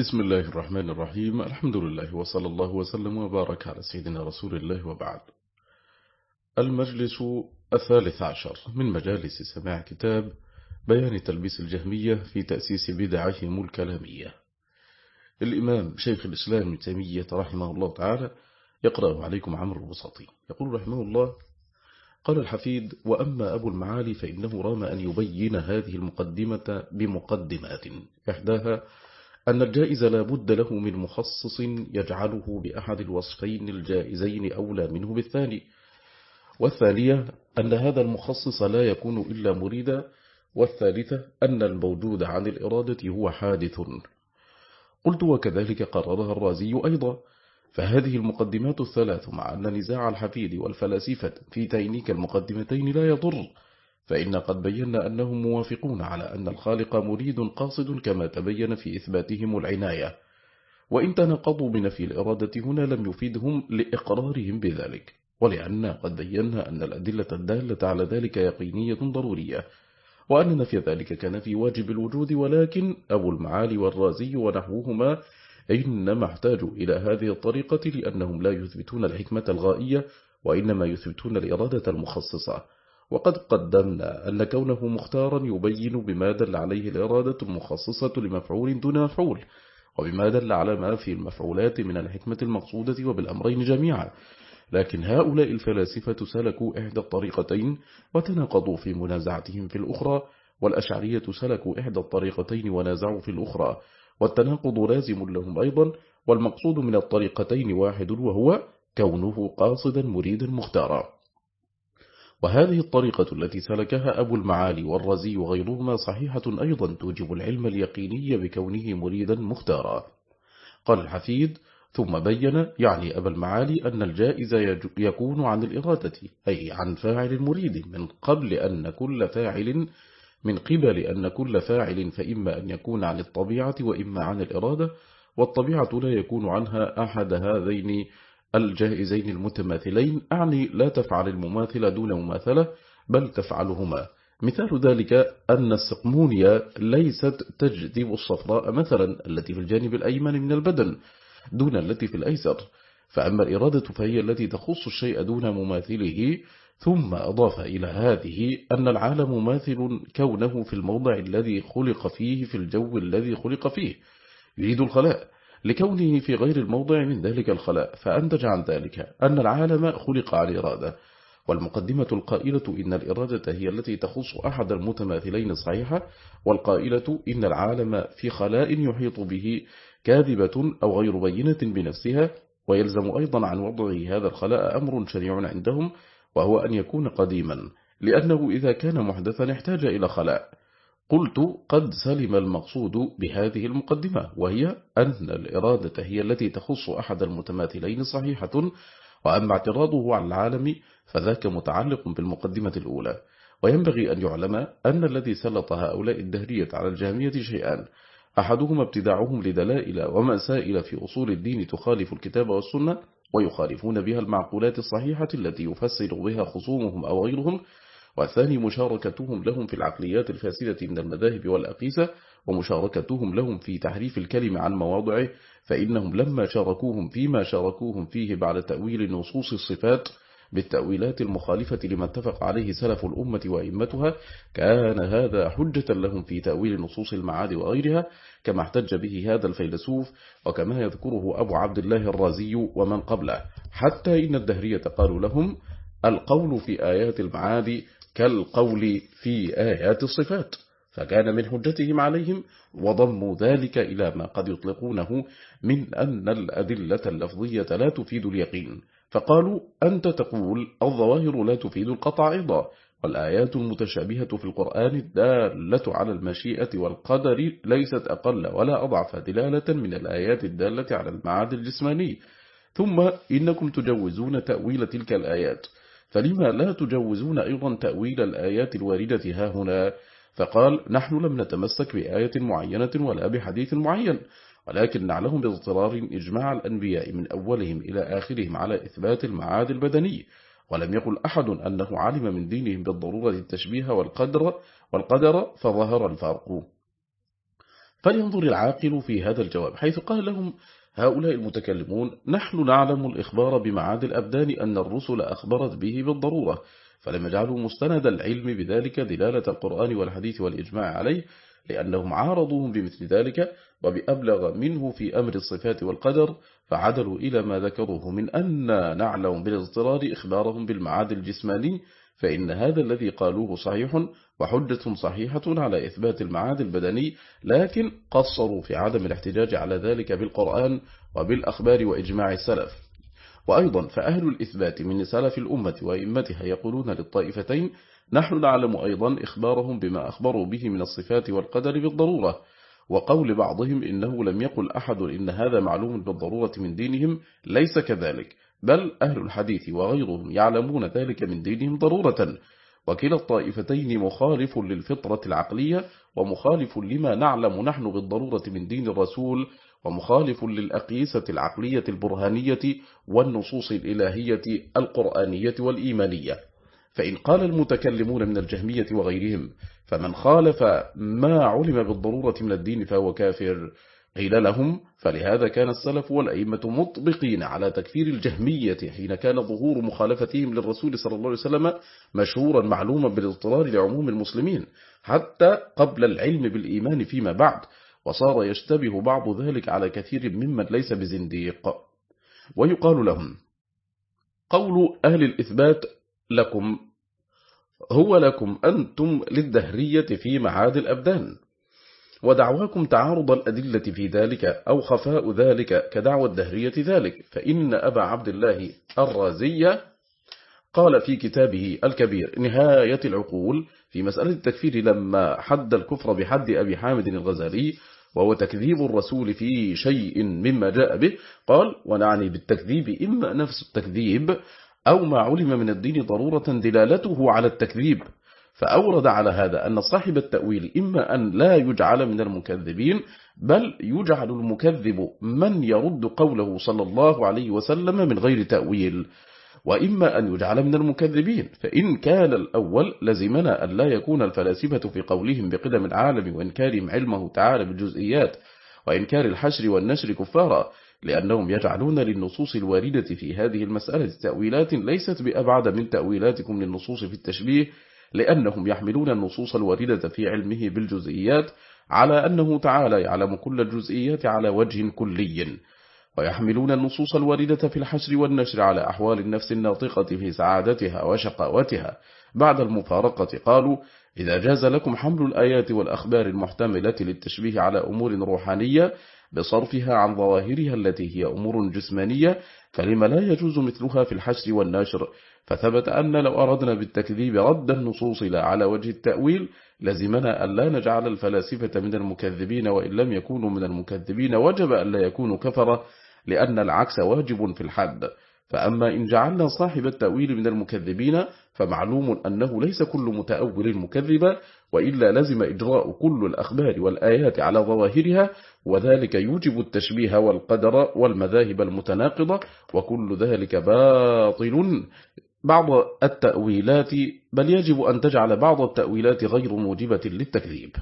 بسم الله الرحمن الرحيم. الحمد لله وصلى الله وسلم وبارك على سيدنا رسول الله وبعد. المجلس الثالث عشر من مجالس سماع كتاب بيان تلبيس الجهمية في تأسيس بدعهم الكلامية الإمام شيخ الإسلام تيمية رحمه الله تعالى يقرأ عليكم عمرو البساطي. يقول رحمه الله قال الحفيد وأما أبو المعالي فإنه رام أن يبين هذه المقدمة بمقدمات إحداها أن الجائز لا بد له من مخصص يجعله بأحد الوصفين الجائزين أولى منه بالثاني. والثانية أن هذا المخصص لا يكون إلا مريدا. والثالثة أن الموجود عن الإرادة هو حادث. قلت وكذلك قررها الرازي أيضا. فهذه المقدمات الثلاث مع أن نزاع الحفيد والفلاسفة في تينيك المقدمتين لا يضر. فإن قد بينا أنهم موافقون على أن الخالق مريد قاصد كما تبين في إثباتهم العناية. وإن تنقضوا بنفي الإرادة هنا لم يفيدهم لإقرارهم بذلك. ولأن قد بينا أن الأدلة الدالة على ذلك يقينية ضرورية. وأن نفي ذلك كان في واجب الوجود ولكن أبو المعالي والرازي ونحوهما إنما احتاجوا إلى هذه الطريقة لأنهم لا يثبتون الحكمة الغائية وإنما يثبتون الإرادة المخصصة. وقد قدمنا أن كونه مختارا يبين بما دل عليه الإرادة المخصصة لمفعول دون مفعول وبما دل على ما في المفعولات من الحكمة المقصودة وبالأمرين جميعا. لكن هؤلاء الفلاسفة سلكوا إحدى الطريقتين وتناقضوا في منازعتهم في الأخرى والأشعرية سلكوا إحدى الطريقتين ونازعوا في الأخرى والتناقض لازم لهم أيضا والمقصود من الطريقتين واحد وهو كونه قاصدا مريدا مختارا. وهذه الطريقة التي سلكها أبو المعالي والرزي وغيرهما صحيحة أيضا توجب العلم اليقيني بكونه مريدا مختارا. قال الحفيد ثم بين يعني أبا المعالي أن الجائز يكون عن الإرادة أي عن فاعل مريد من قبل أن كل فاعل من قبل أن كل فاعل فإما أن يكون عن الطبيعة وإما عن الإرادة والطبيعة لا يكون عنها أحد هذين الجائزين المتماثلين. أعني لا تفعل المماثلة دون مماثلة بل تفعلهما. مثال ذلك أن السقمونية ليست تجذب الصفراء مثلا التي في الجانب الأيمن من البدن دون التي في الأيسر. فأما الإرادة فهي التي تخص الشيء دون مماثله. ثم أضاف إلى هذه أن العالم مماثل كونه في الموضع الذي خلق فيه في الجو الذي خلق فيه. يريد الخلاء. لكونه في غير الموضع من ذلك الخلاء فأنتج عن ذلك أن العالم خلق على الإرادة والمقدمة القائلة إن الإرادة هي التي تخص أحد المتماثلين صحيحة والقائلة إن العالم في خلاء يحيط به كاذبة أو غير بينة بنفسها ويلزم أيضا عن وضعه هذا الخلاء أمر شريع عندهم وهو أن يكون قديما لأنه إذا كان محدثا احتاج إلى خلاء. قلت قد سلم المقصود بهذه المقدمة وهي أن الإرادة هي التي تخص أحد المتماثلين صحيحة وأما اعتراضه على العالم فذاك متعلق بالمقدمة الأولى. وينبغي أن يعلم أن الذي سلط هؤلاء الدهرية على الجامية شيئان أحدهما ابتداعهم لدلائل ومسائل في أصول الدين تخالف الكتاب والسنة ويخالفون بها المعقولات الصحيحة التي يفسر بها خصومهم أو غيرهم والثاني مشاركتهم لهم في العقليات الفاسدة من المذاهب والأقيسة ومشاركتهم لهم في تحريف الكلمة عن مواضعه فإنهم لما شاركوهم فيما شاركوهم فيه بعد تأويل نصوص الصفات بالتأويلات المخالفة لما اتفق عليه سلف الأمة وإمتها كان هذا حجة لهم في تأويل نصوص المعاد وغيرها كما احتج به هذا الفيلسوف وكما يذكره أبو عبد الله الرازي ومن قبله. حتى إن الدهرية قالوا لهم القول في آيات المعاد كالقول في آيات الصفات فكان من حجتهم عليهم وضموا ذلك إلى ما قد يطلقونه من أن الأدلة اللفظية لا تفيد اليقين. فقالوا أنت تقول الظواهر لا تفيد القطع أيضا والآيات المتشابهة في القرآن الدالة على المشيئة والقدر ليست أقل ولا أضعف دلالة من الآيات الدالة على المعاد الجسماني. ثم إنكم تجوزون تأويل تلك الآيات. فلما لا تجوزون أيضا تأويل الآيات الواردة ها هنا؟ فقال نحن لم نتمسك بآية معينة ولا بحديث معين ولكن نعلم باضطرار إجماع الأنبياء من أولهم إلى آخرهم على إثبات المعاد البدني. ولم يقل أحد أنه علم من دينهم بالضرورة التشبيه والقدر, والقدر فظهر الفرق. فلينظر العاقل في هذا الجواب حيث قال لهم هؤلاء المتكلمون نحن نعلم الإخبار بمعاد الأبدان أن الرسل أخبرت به بالضرورة فلم يجعلوا مستند العلم بذلك دلالة القرآن والحديث والإجماع عليه لأنهم عارضوهم بمثل ذلك وبأبلغ منه في أمر الصفات والقدر فعدلوا إلى ما ذكروه من أن نعلم بالاضطرار إخبارهم بالمعاد الجسماني فإن هذا الذي قالوه صحيح وحجة صحيحة على إثبات المعاد البدني لكن قصروا في عدم الاحتجاج على ذلك بالقرآن وبالأخبار وإجماع السلف. وأيضا فأهل الإثبات من سلف الأمة وإمتها يقولون للطائفتين نحن نعلم أيضا إخبارهم بما أخبروا به من الصفات والقدر بالضرورة وقول بعضهم إنه لم يقل أحد إن هذا معلوم بالضرورة من دينهم ليس كذلك بل أهل الحديث وغيرهم يعلمون ذلك من دينهم ضرورة وكلا الطائفتين مخالف للفطرة العقلية ومخالف لما نعلم نحن بالضرورة من دين الرسول ومخالف للأقيسة العقلية البرهانية والنصوص الإلهية القرآنية والإيمانية. فإن قال المتكلمون من الجهمية وغيرهم فمن خالف ما علم بالضرورة من الدين فهو كافر. قيل لهم فلهذا كان السلف والأئمة مطبقين على تكفير الجهمية حين كان ظهور مخالفتهم للرسول صلى الله عليه وسلم مشهورا معلوما بالاضطرار لعموم المسلمين حتى قبل العلم بالإيمان فيما بعد وصار يشتبه بعض ذلك على كثير ممن ليس بزنديق. ويقال لهم قول أهل الإثبات لكم هو لكم أنتم للدهرية في معاد الأبدان. ودعواكم تعارض الأدلة في ذلك أو خفاء ذلك كدعوى الدهرية ذلك. فإن أبا عبد الله الرازية قال في كتابه الكبير نهاية العقول في مسألة التكفير لما حد الكفر بحد أبي حامد الغزالي وهو تكذيب الرسول في شيء مما جاء به قال ونعني بالتكذيب إما نفس التكذيب أو ما علم من الدين ضرورة دلالته على التكذيب. فأورد على هذا أن صاحب التأويل إما أن لا يجعل من المكذبين بل يجعل المكذب من يرد قوله صلى الله عليه وسلم من غير تأويل وإما أن يجعل من المكذبين. فإن كان الأول لزمنا أن لا يكون الفلاسفة في قولهم بقدم العالم وإنكارهم علمه تعالى بالجزئيات وإنكار الحشر والنشر كفارا لأنهم يجعلون للنصوص الواردة في هذه المسألة تأويلات ليست بأبعد من تأويلاتكم للنصوص في التشبيه لأنهم يحملون النصوص الواردة في علمه بالجزئيات على أنه تعالى يعلم كل الجزئيات على وجه كلي. ويحملون النصوص الواردة في الحشر والنشر على أحوال النفس الناطقة في سعادتها وشقاوتها. بعد المفارقة قالوا إذا جاز لكم حمل الآيات والأخبار المحتملة للتشبيه على أمور روحانية بصرفها عن ظواهرها التي هي أمور جسمانية فلما لا يجوز مثلها في الحشر والنشر؟ فثبت أن لو أردنا بالتكذيب رد النصوص لا على وجه التأويل لزمنا أن لا نجعل الفلاسفة من المكذبين وإن لم يكونوا من المكذبين وجب أن لا يكونوا كفرة لأن العكس واجب في الحد. فأما إن جعلنا صاحب التأويل من المكذبين فمعلوم أنه ليس كل متأول مكذبا وإلا لزم إجراء كل الأخبار والآيات على ظواهرها وذلك يوجب التشبيه والقدر والمذاهب المتناقضة وكل ذلك باطل. بعض التأويلات بل يجب أن تجعل بعض التأويلات غير موجبة للتكذيب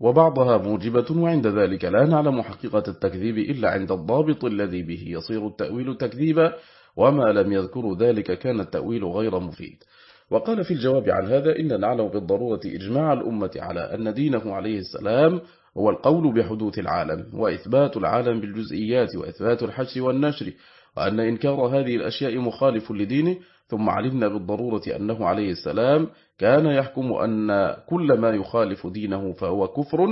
وبعضها موجبة وعند ذلك لا نعلم حقيقة التكذيب إلا عند الضابط الذي به يصير التأويل تكذيبا وما لم يذكر ذلك كان التأويل غير مفيد. وقال في الجواب عن هذا إن نعلم بالضرورة إجماع الأمة على أن دينه عليه السلام هو القول بحدوث العالم وإثبات العالم بالجزئيات وإثبات الحش والنشر وأن إنكار هذه الأشياء مخالف لدينه ثم علمنا بالضرورة أنه عليه السلام كان يحكم أن كل ما يخالف دينه فهو كفر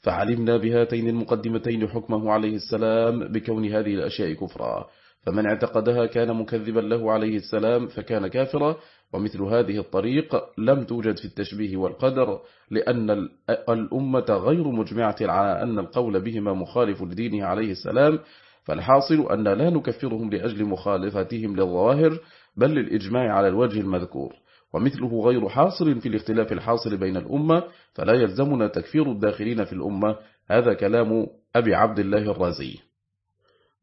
فعلمنا بهاتين المقدمتين حكمه عليه السلام بكون هذه الأشياء كفرا. فمن اعتقدها كان مكذبا له عليه السلام فكان كافرا ومثل هذه الطريق لم توجد في التشبيه والقدر لأن الأمة غير مجمعة على أن القول بهما مخالف لدينه عليه السلام فالحاصل أن لا نكفرهم لأجل مخالفتهم للظواهر بل للإجماع على الوجه المذكور ومثله غير حاصل في الاختلاف الحاصل بين الأمة فلا يلزمنا تكفير الداخلين في الأمة. هذا كلام أبي عبد الله الرازي.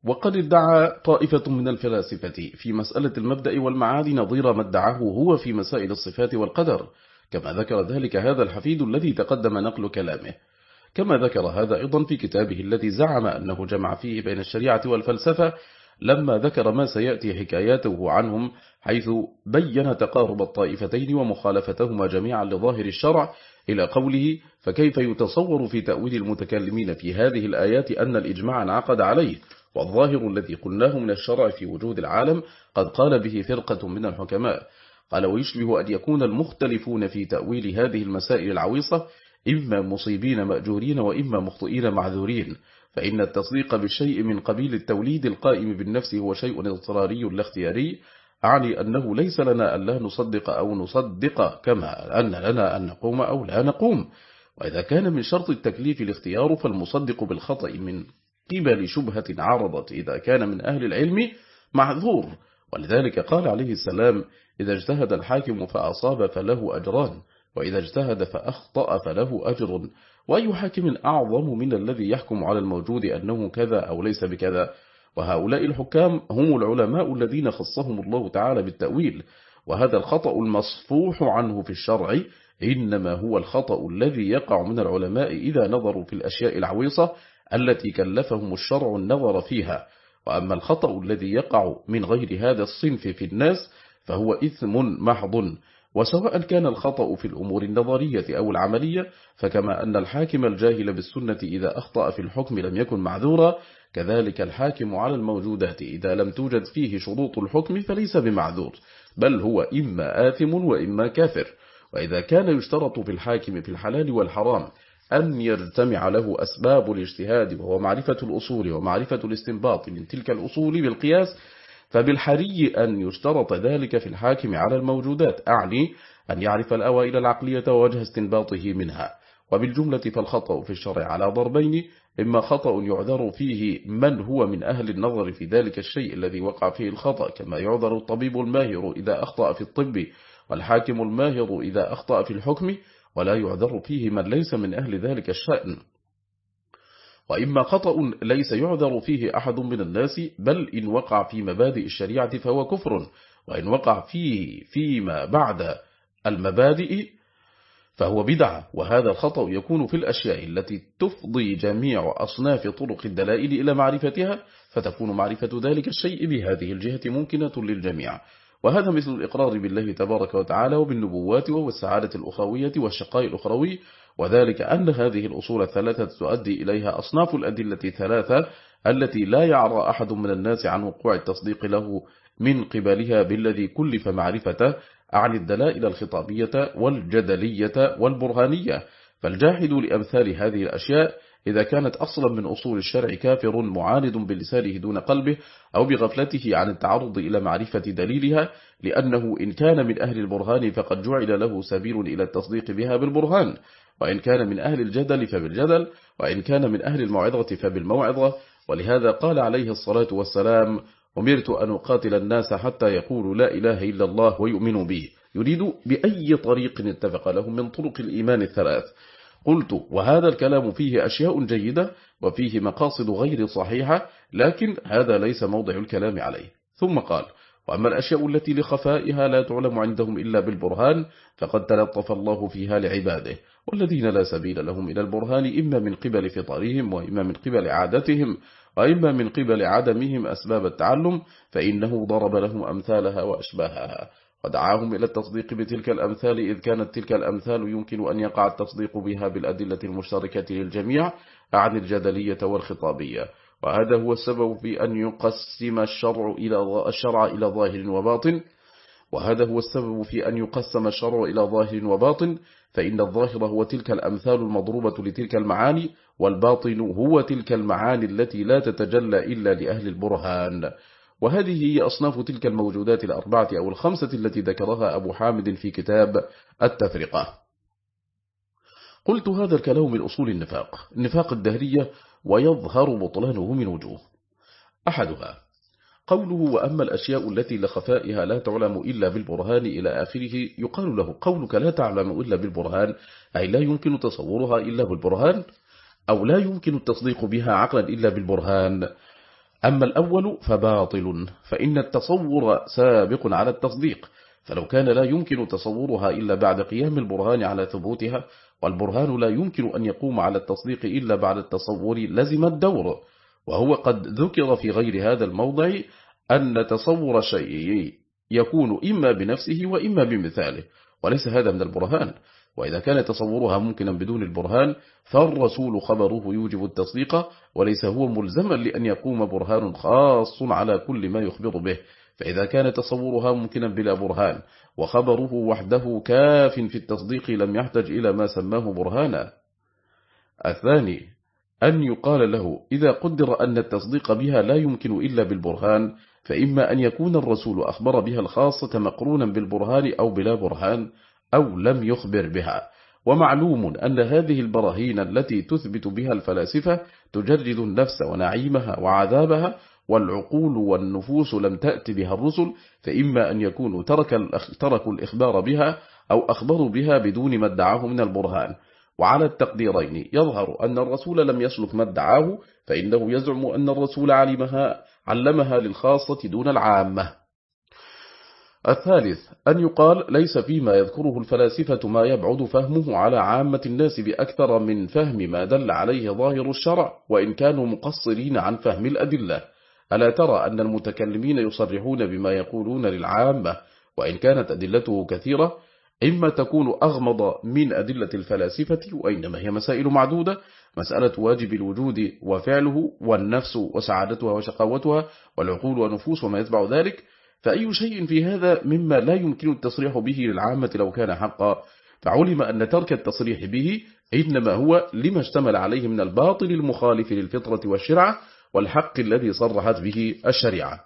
وقد ادعى طائفة من الفلاسفة في مسألة المبدأ والمعاد نظير ما ادعاه هو في مسائل الصفات والقدر. كما ذكر ذلك هذا الحفيد الذي تقدم نقل كلامه. كما ذكر هذا أيضا في كتابه الذي زعم أنه جمع فيه بين الشريعة والفلسفة لما ذكر ما سيأتي حكاياته عنهم حيث بين تقارب الطائفتين ومخالفتهما جميعا لظاهر الشرع إلى قوله فكيف يتصور في تأويل المتكلمين في هذه الآيات أن الإجماع انعقد عليه؟ والظاهر الذي قلناه من الشرع في وجود العالم قد قال به فرقة من الحكماء قال ويشبه أن يكون المختلفون في تأويل هذه المسائل العويصة إما مصيبين مأجورين وإما مخطئين معذورين فإن التصديق بالشيء من قبيل التوليد القائم بالنفس هو شيء إضطراري لا اختياري أعني أنه ليس لنا أن لا نصدق أو نصدق كما أن لنا أن نقوم أو لا نقوم. وإذا كان من شرط التكليف الاختيار فالمصدق بالخطأ من قبل شبهة عرضت إذا كان من أهل العلم معذور ولذلك قال عليه السلام إذا اجتهد الحاكم فأصاب فله أجران وإذا اجتهد فأخطأ فله أجر. وأي حاكم أعظم من الذي يحكم على الموجود أنه كذا أو ليس بكذا. وهؤلاء الحكام هم العلماء الذين خصهم الله تعالى بالتأويل. وهذا الخطأ المصفوح عنه في الشرع إنما هو الخطأ الذي يقع من العلماء إذا نظروا في الأشياء العويصة التي كلفهم الشرع النظر فيها. وأما الخطأ الذي يقع من غير هذا الصنف في الناس فهو إثم محض. وسواء كان الخطأ في الأمور النظرية أو العملية فكما أن الحاكم الجاهل بالسنة إذا أخطأ في الحكم لم يكن معذورا كذلك الحاكم على الموجودات إذا لم توجد فيه شروط الحكم فليس بمعذور بل هو إما آثم وإما كافر. وإذا كان يشترط في الحاكم في الحلال والحرام أن يجتمع له أسباب الاجتهاد وهو معرفة الأصول ومعرفة الاستنباط من تلك الأصول بالقياس فبالحري أن يشترط ذلك في الحاكم على الموجودات. أعني أن يعرف الأوائل العقلية ووجه استنباطه منها. وبالجملة فالخطأ في الشرع على ضربين إما خطأ يعذر فيه من هو من أهل النظر في ذلك الشيء الذي وقع فيه الخطأ كما يعذر الطبيب الماهر إذا أخطأ في الطب والحاكم الماهر إذا أخطأ في الحكم ولا يعذر فيه من ليس من أهل ذلك الشأن. وإما خطأ ليس يعذر فيه أحد من الناس بل إن وقع في مبادئ الشريعة فهو كفر وإن وقع فيه فيما بعد المبادئ فهو بدعة. وهذا الخطأ يكون في الأشياء التي تفضي جميع أصناف طرق الدلائل إلى معرفتها فتكون معرفة ذلك الشيء بهذه الجهة ممكنة للجميع. وهذا مثل الإقرار بالله تبارك وتعالى وبالنبوات والسعادة الأخوية والشقاء الأخروي وذلك أن هذه الأصول الثلاثة تؤدي إليها أصناف الأدلة الثلاثة التي لا يعرى أحد من الناس عن وقوع التصديق له من قبلها بالذي كلف معرفته عن الدلائل الخطابية والجدلية والبرهانية. فالجاحد لأمثال هذه الأشياء إذا كانت أصلا من أصول الشرع كافر معاند بلسانه دون قلبه أو بغفلته عن التعرض إلى معرفة دليلها لأنه إن كان من أهل البرهان فقد جعل له سبيل إلى التصديق بها بالبرهان. وإن كان من أهل الجدل فبالجدل وإن كان من أهل الموعظة فبالموعظة. ولهذا قال عليه الصلاة والسلام أمرت أن أقاتل الناس حتى يقولوا لا إله إلا الله ويؤمنوا به يريد بأي طريق اتفق لهم من طرق الإيمان الثلاث. قلت وهذا الكلام فيه أشياء جيدة وفيه مقاصد غير صحيحة لكن هذا ليس موضع الكلام عليه. ثم قال وأما الأشياء التي لخفائها لا تعلم عندهم إلا بالبرهان فقد تلطف الله فيها لعباده والذين لا سبيل لهم إلى البرهان إما من قبل فطرهم وإما من قبل عادتهم وإما من قبل عدمهم أسباب التعلم فإنه ضرب لهم أمثالها وأشباهها. ودعاهم إلى التصديق بتلك الأمثال إذ كانت تلك الأمثال يمكن أن يقع التصديق بها بالأدلة المشتركة للجميع عن الجدلية والخطابية. وهذا هو السبب في أن يقسم الشرع إلى الشرع إلى ظاهر وباطن. وهذا هو السبب في أن يقسم الشرع إلى ظاهر وباطن. فإن الظاهر هو تلك الأمثال المضروبة لتلك المعاني والباطن هو تلك المعاني التي لا تتجلى إلا لأهل البرهان. وهذه هي أصناف تلك الموجودات الأربعة أو الخمسة التي ذكرها أبو حامد في كتاب التفرقة. قلت هذا الكلام من أصول النفاق النفاق الدهرية ويظهر بطلانه من وجوه. أحدها قوله وأما الأشياء التي لخفائها لا تعلم إلا بالبرهان إلى آخره يقال له قولك لا تعلم إلا بالبرهان أي لا يمكن تصورها إلا بالبرهان أو لا يمكن التصديق بها عقلا إلا بالبرهان. أما الأول فباطل فإن التصور سابق على التصديق فلو كان لا يمكن تصورها إلا بعد قيام البرهان على ثبوتها والبرهان لا يمكن أن يقوم على التصديق إلا بعد التصور لزم الدور. وهو قد ذكر في غير هذا الموضع أن تصور شيء يكون إما بنفسه وإما بمثاله وليس هذا من البرهان. وإذا كان تصورها ممكنا بدون البرهان فالرسول خبره يوجب التصديق وليس هو ملزما لأن يقوم برهان خاص على كل ما يخبر به. فإذا كان تصورها ممكنا بلا برهان وخبره وحده كاف في التصديق لم يحتج إلى ما سماه برهانا. الثاني أن يقال له إذا قدر أن التصديق بها لا يمكن إلا بالبرهان فإما أن يكون الرسول أخبر بها الخاصة مقرونا بالبرهان أو بلا برهان أو لم يخبر بها. ومعلوم أن هذه البراهين التي تثبت بها الفلاسفة تجرد النفس ونعيمها وعذابها والعقول والنفوس لم تأت بها الرسل فإما أن يكونوا ترك تركوا الإخبار بها أو أخبروا بها بدون ما ادعاه من البرهان. وعلى التقديرين يظهر أن الرسول لم يسلك ما ادعاه فإنه يزعم أن الرسول علمها, علمها للخاصة دون العامة. الثالث أن يقال ليس فيما يذكره الفلاسفة ما يبعد فهمه على عامة الناس بأكثر من فهم ما دل عليه ظاهر الشرع وإن كانوا مقصرين عن فهم الأدلة. ألا ترى أن المتكلمين يصرحون بما يقولون للعامة؟ وإن كانت أدلته كثيرة إما تكون أغمض من أدلة الفلاسفة وإنما هي مسائل معدودة مسألة واجب الوجود وفعله والنفس وسعادتها وشقاوتها والعقول ونفوس وما يتبع ذلك. فأي شيء في هذا مما لا يمكن التصريح به للعامة لو كان حقا. فعلم أن ترك التصريح به إنما هو لما اشتمل عليه من الباطل المخالف للفطرة والشرعة والحق الذي صرحت به الشريعة.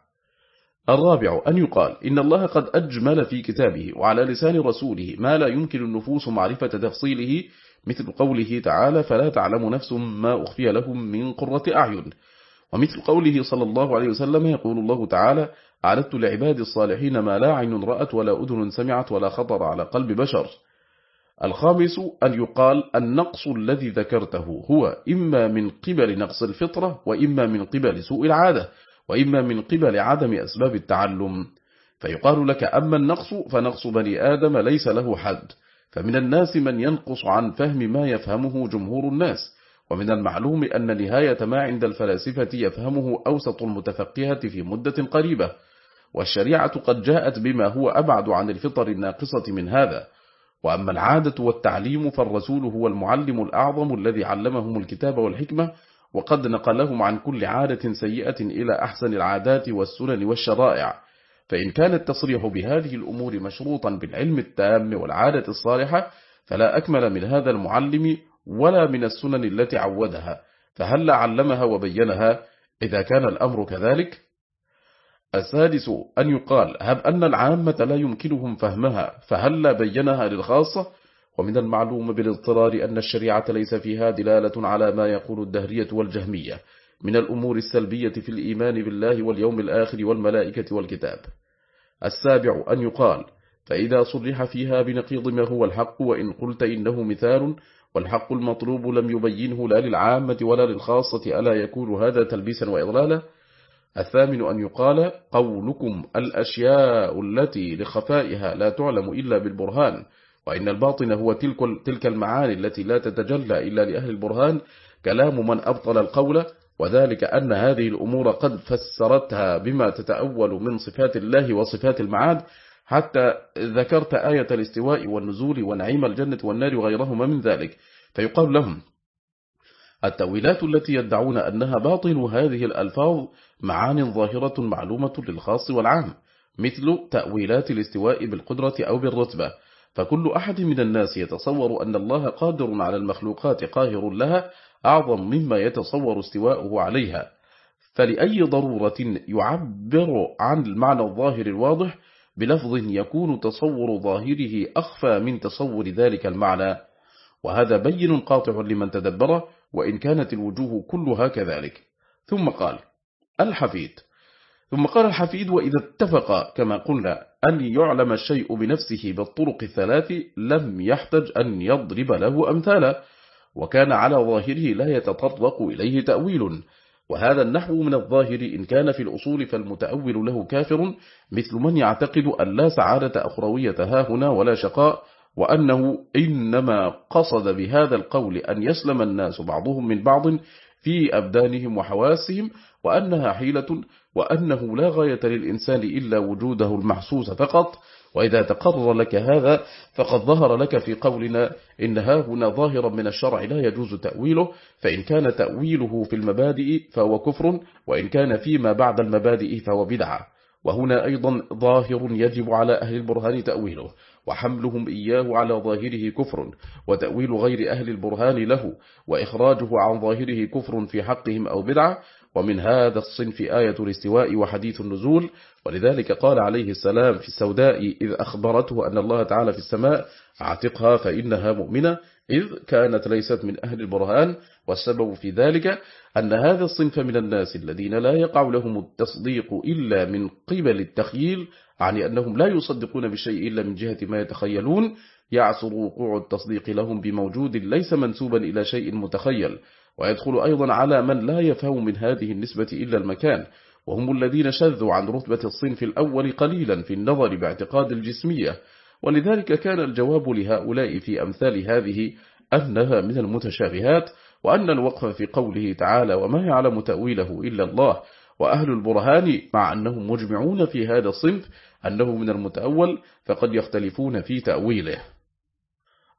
الرابع أن يقال إن الله قد أجمل في كتابه وعلى لسان رسوله ما لا يمكن النفوس معرفة تفصيله مثل قوله تعالى فلا تعلم نفس ما أخفي لهم من قرة أعين ومثل قوله صلى الله عليه وسلم يقول الله تعالى أعددت لعباد الصالحين ما لا عين رأت ولا أذن سمعت ولا خطر على قلب بشر. الخامس أن يقال النقص الذي ذكرته هو إما من قبل نقص الفطرة وإما من قبل سوء العادة وإما من قبل عدم أسباب التعلم. فيقال لك أما النقص فنقص بني آدم ليس له حد فمن الناس من ينقص عن فهم ما يفهمه جمهور الناس. ومن المعلوم أن نهاية ما عند الفلاسفة يفهمه أوسط المتفقهة في مدة قريبة والشريعة قد جاءت بما هو أبعد عن الفطر الناقصة من هذا. وأما العادة والتعليم فالرسول هو المعلم الأعظم الذي علمهم الكتاب والحكمة وقد نقلهم عن كل عادة سيئة إلى أحسن العادات والسنن والشرائع. فإن كان التصريح بهذه الأمور مشروطا بالعلم التام والعادة الصالحة فلا أكمل من هذا المعلم ولا من السنن التي عودها فهل علمها وبينها؟ إذا كان الأمر كذلك؟ السادس أن يقال هب أن العامة لا يمكنهم فهمها فهل بينها للخاصة؟ ومن المعلوم بالاضطرار أن الشريعة ليس فيها دلالة على ما يقول الدهرية والجهمية من الأمور السلبية في الإيمان بالله واليوم الآخر والملائكة والكتاب. السابع أن يقال فإذا صرح فيها بنقيض ما هو الحق وإن قلت إنه مثال والحق المطلوب لم يبينه لا للعامة ولا للخاصة ألا يكون هذا تلبيسا وإضلالا؟ الثامن أن يقال قولكم الأشياء التي لخفائها لا تعلم إلا بالبرهان وإن الباطن هو تلك, تلك المعاني التي لا تتجلى إلا لأهل البرهان. كلام من أبطل القول وذلك أن هذه الأمور قد فسرتها بما تتأول من صفات الله وصفات المعاد. حتى ذكرت آية الاستواء والنزول ونعيم الجنة والنار وغيرهما من ذلك. فيقال لهم التأويلات التي يدعون أنها باطل هذه الألفاظ معان ظاهرة معلومة للخاص والعام مثل تأويلات الاستواء بالقدرة أو بالرتبة. فكل أحد من الناس يتصور أن الله قادر على المخلوقات قاهر لها أعظم مما يتصور استواءه عليها. فلأي ضرورة يعبر عن المعنى الظاهر الواضح بلفظ يكون تصور ظاهره أخفى من تصور ذلك المعنى. وهذا بين قاطع لمن تدبره وإن كانت الوجوه كلها كذلك. ثم قال الحفيد. ثم قال الحفيد وإذا اتفق كما قلنا أن يعلم الشيء بنفسه بالطرق الثلاث لم يحتج أن يضرب له أمثالا. وكان على ظاهره لا يتطرق إليه تأويل. وهذا النحو من الظاهر إن كان في الأصول فالمتأول له كافر مثل من يعتقد أن لا سعادة أخروية ها هنا ولا شقاء وأنه إنما قصد بهذا القول أن يسلم الناس بعضهم من بعض في أبدانهم وحواسهم وأنها حيلة وأنه لا غاية للإنسان إلا وجوده المحسوس فقط وإذا تقرر لك هذا فقد ظهر لك في قولنا إن هنا ظاهرا من الشرع لا يجوز تأويله فإن كان تأويله في المبادئ فهو كفر وإن كان فيما بعد المبادئ فهو بدعة. وهنا أيضا ظاهر يجب على أهل البرهان تأويله وحملهم إياه على ظاهره كفر وتأويل غير أهل البرهان له وإخراجه عن ظاهره كفر في حقهم أو بدعة ومن هذا الصنف آية الاستواء وحديث النزول. ولذلك قال عليه السلام في السوداء إذ أخبرته أن الله تعالى في السماء عاتقها فإنها مؤمنة إذ كانت ليست من أهل البرهان. والسبب في ذلك أن هذا الصنف من الناس الذين لا يقع لهم التصديق إلا من قبل التخييل عن أنهم لا يصدقون بشيء إلا من جهة ما يتخيلون يعصر وقوع التصديق لهم بموجود ليس منسوبا إلى شيء متخيل. ويدخل أيضا على من لا يفهم من هذه النسبة إلا المكان وهم الذين شذوا عن رتبة الصنف الأول قليلا في النظر باعتقاد الجسمية. ولذلك كان الجواب لهؤلاء في أمثال هذه أنها من المتشابهات وأن الوقف في قوله تعالى وما يعلم تأويله إلا الله. وأهل البرهان مع أنهم مجمعون في هذا الصنف أنه من المتأول فقد يختلفون في تأويله.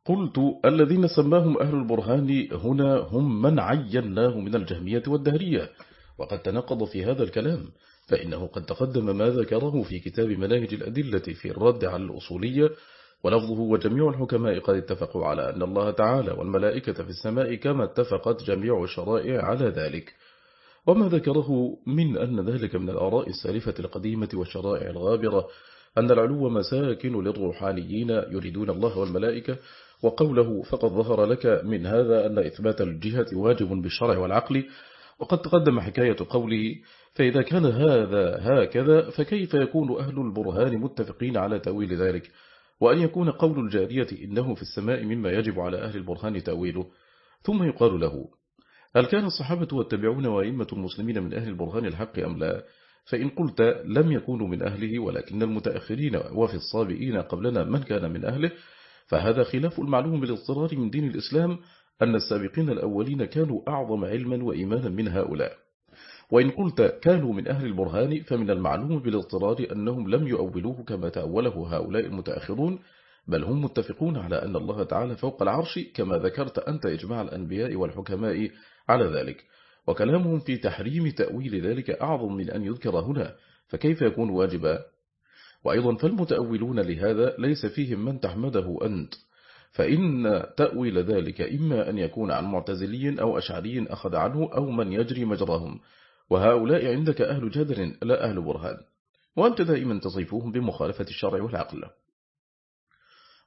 قلت الذين سماهم أهل البرهان هنا هم من عيناه من الجهمية والدهرية. وقد تنقض في هذا الكلام فإنه قد تقدم ما ذكره في كتاب مناهج الأدلة في الرد على الأصولية ولفظه وجميع الحكماء قد اتفقوا على أن الله تعالى والملائكة في السماء كما اتفقت جميع الشرائع على ذلك. وما ذكره من أن ذلك من الآراء السالفة القديمة والشرائع الغابرة أن العلو مساكن للروحانيين يريدون الله والملائكة وقوله فقد ظهر لك من هذا أن إثبات الجهة واجب بالشرع والعقل وقد تقدم حكاية قوله فإذا كان هذا هكذا فكيف يكون أهل البرهان متفقين على تأويل ذلك وأن يكون قول الجارية إنه في السماء مما يجب على أهل البرهان تأويله ثم يقال له هل كان الصحابة والتبعون وإمة المسلمين من أهل البرهان الحق أم لا؟ فإن قلت لم يكونوا من أهله ولكن المتأخرين وفي الصابئين قبلنا من كان من أهله فهذا خلاف المعلوم بالاضطرار من دين الإسلام أن السابقين الأولين كانوا أعظم علما وإيمانا من هؤلاء. وإن قلت كانوا من أهل البرهان فمن المعلوم بالاضطرار أنهم لم يؤولوه كما تأوله هؤلاء المتأخرون بل هم متفقون على أن الله تعالى فوق العرش كما ذكرت أنت إجماع الأنبياء والحكماء على ذلك. وكلامهم في تحريم تأويل ذلك أعظم من أن يذكر هنا فكيف يكون واجبا؟ وأيضا فالمتأولون لهذا ليس فيهم من تحمده أنت فإن تأويل ذلك إما أن يكون عن معتزلي أو أشعري أخذ عنه أو من يجري مجراهم وهؤلاء عندك أهل جدر لا أهل برهان وأنت دائما تصيفوهم بمخالفة الشرع والعقل.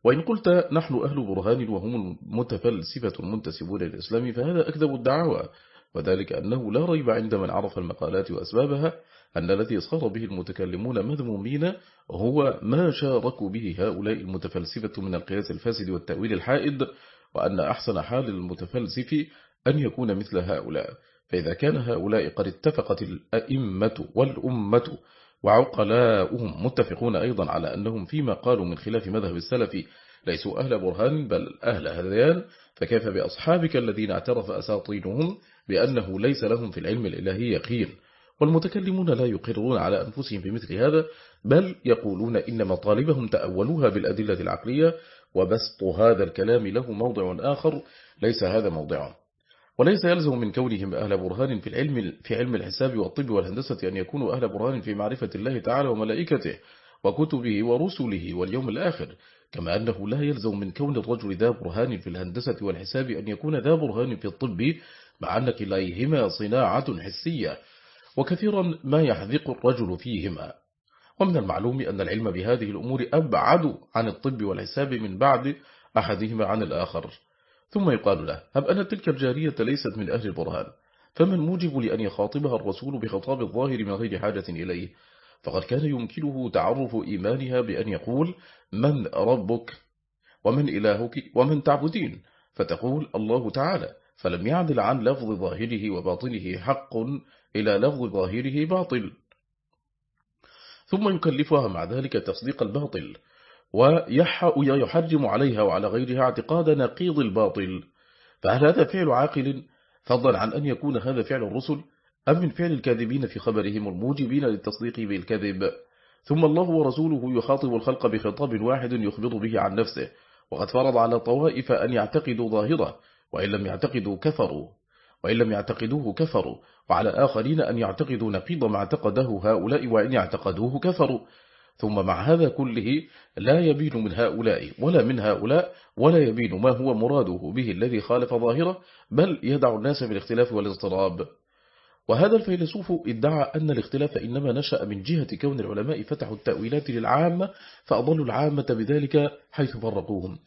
وإن قلت نحن أهل برهان وهم المتفلسفة المنتسبون للإسلام فهذا أكذب الدعوة وذلك أنه لا ريب عند من عرف المقالات وأسبابها أن الذي صار به المتكلمون مذمومين هو ما شاركوا به هؤلاء المتفلسفة من القياس الفاسد والتأويل الحائد وأن أحسن حال المتفلسف أن يكون مثل هؤلاء. فإذا كان هؤلاء قد اتفقت الأئمة والأمة وعقلاؤهم متفقون أيضا على أنهم فيما قالوا من خلاف مذهب السلف ليسوا أهل برهان بل أهل هذيان فكيف بأصحابك الذين اعترف أساطينهم بأنه ليس لهم في العلم الإلهي يقين والمتكلمون لا يقرون على أنفسهم بمثل هذا بل يقولون إن مطالبهم تأولوها بالأدلة العقلية وبسط هذا الكلام له موضع آخر ليس هذا موضعا. وليس يلزم من كونهم أهل برهان في العلم في علم الحساب والطب والهندسة أن يكونوا أهل برهان في معرفة الله تعالى وملائكته وكتبه ورسله واليوم الآخر كما أنه لا يلزم من كون الرجل ذا برهان في الهندسة والحساب أن يكون ذا برهان في الطب مع أن كليهما صناعة حسية وكثيرا ما يحذق الرجل فيهما. ومن المعلوم أن العلم بهذه الأمور أبعد عن الطب والحساب من بعد أحدهما عن الآخر. ثم يقال له هب أن تلك الجارية ليست من أهل البرهان فما الموجب لأن يخاطبها الرسول بخطاب الظاهر من غير حاجة إليه؟ فقد كان يمكنه تعرف إيمانها بأن يقول من ربك؟ ومن إلهك؟ ومن تعبدين؟ فتقول الله تعالى. فلم يعدل عن لفظ ظاهره وباطنه حق إلى لفظ ظاهره باطل. ثم يكلفها مع ذلك تصديق الباطل ويحرم عليها وعلى غيرها اعتقاد نقيض الباطل. فهل هذا فعل عاقل؟ فضلا عن أن يكون هذا فعل الرسل أم من فعل الكاذبين في خبرهم الموجبين للتصديق بالكذب؟ ثم الله ورسوله يخاطب الخلق بخطاب واحد يخبر به عن نفسه وقد فرض على طوائف أن يعتقدوا ظاهرة وإن لم يعتقدوا كفروا وإن لم يعتقدوه كفروا وعلى آخرين أن يعتقدوا نقيض ما اعتقده هؤلاء وإن يعتقدوه كفروا. ثم مع هذا كله لا يبين من هؤلاء ولا من هؤلاء ولا يبين ما هو مراده به الذي خالف ظاهره بل يدع الناس بالاختلاف والاضطراب. وهذا الفيلسوف ادعى أن الاختلاف إنما نشأ من جهة كون العلماء فتحوا التأويلات للعامة فأضلوا العامة بذلك حيث فرقوهم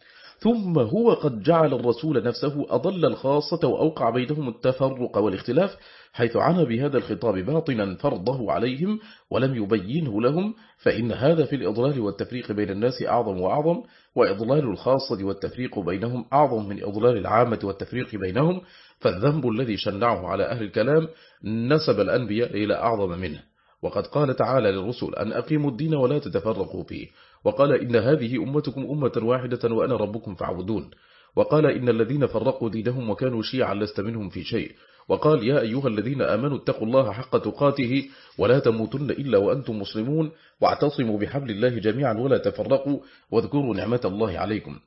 ثم هو قد جعل الرسول نفسه أضل الخاصة وأوقع بينهم التفرق والاختلاف حيث عنى بهذا الخطاب باطنا فرضه عليهم ولم يبينه لهم فإن هذا في الإضلال والتفريق بين الناس أعظم وأعظم وإضلال الخاصة والتفريق بينهم أعظم من إضلال العامة والتفريق بينهم فالذنب الذي شنعه على أهل الكلام نسب الأنبياء إلى أعظم منه. وقد قال تعالى للرسل أن أقيموا الدين ولا تتفرقوا فيه. وقال إن هذه أمتكم أمة واحدة وأنا ربكم فاعبدون. وقال إن الذين فرقوا دينهم وكانوا شيعا لست منهم في شيء. وقال يا أيها الذين آمنوا اتقوا الله حق تقاته ولا تموتن إلا وأنتم مسلمون واعتصموا بحبل الله جميعا ولا تفرقوا واذكروا نعمة الله عليكم.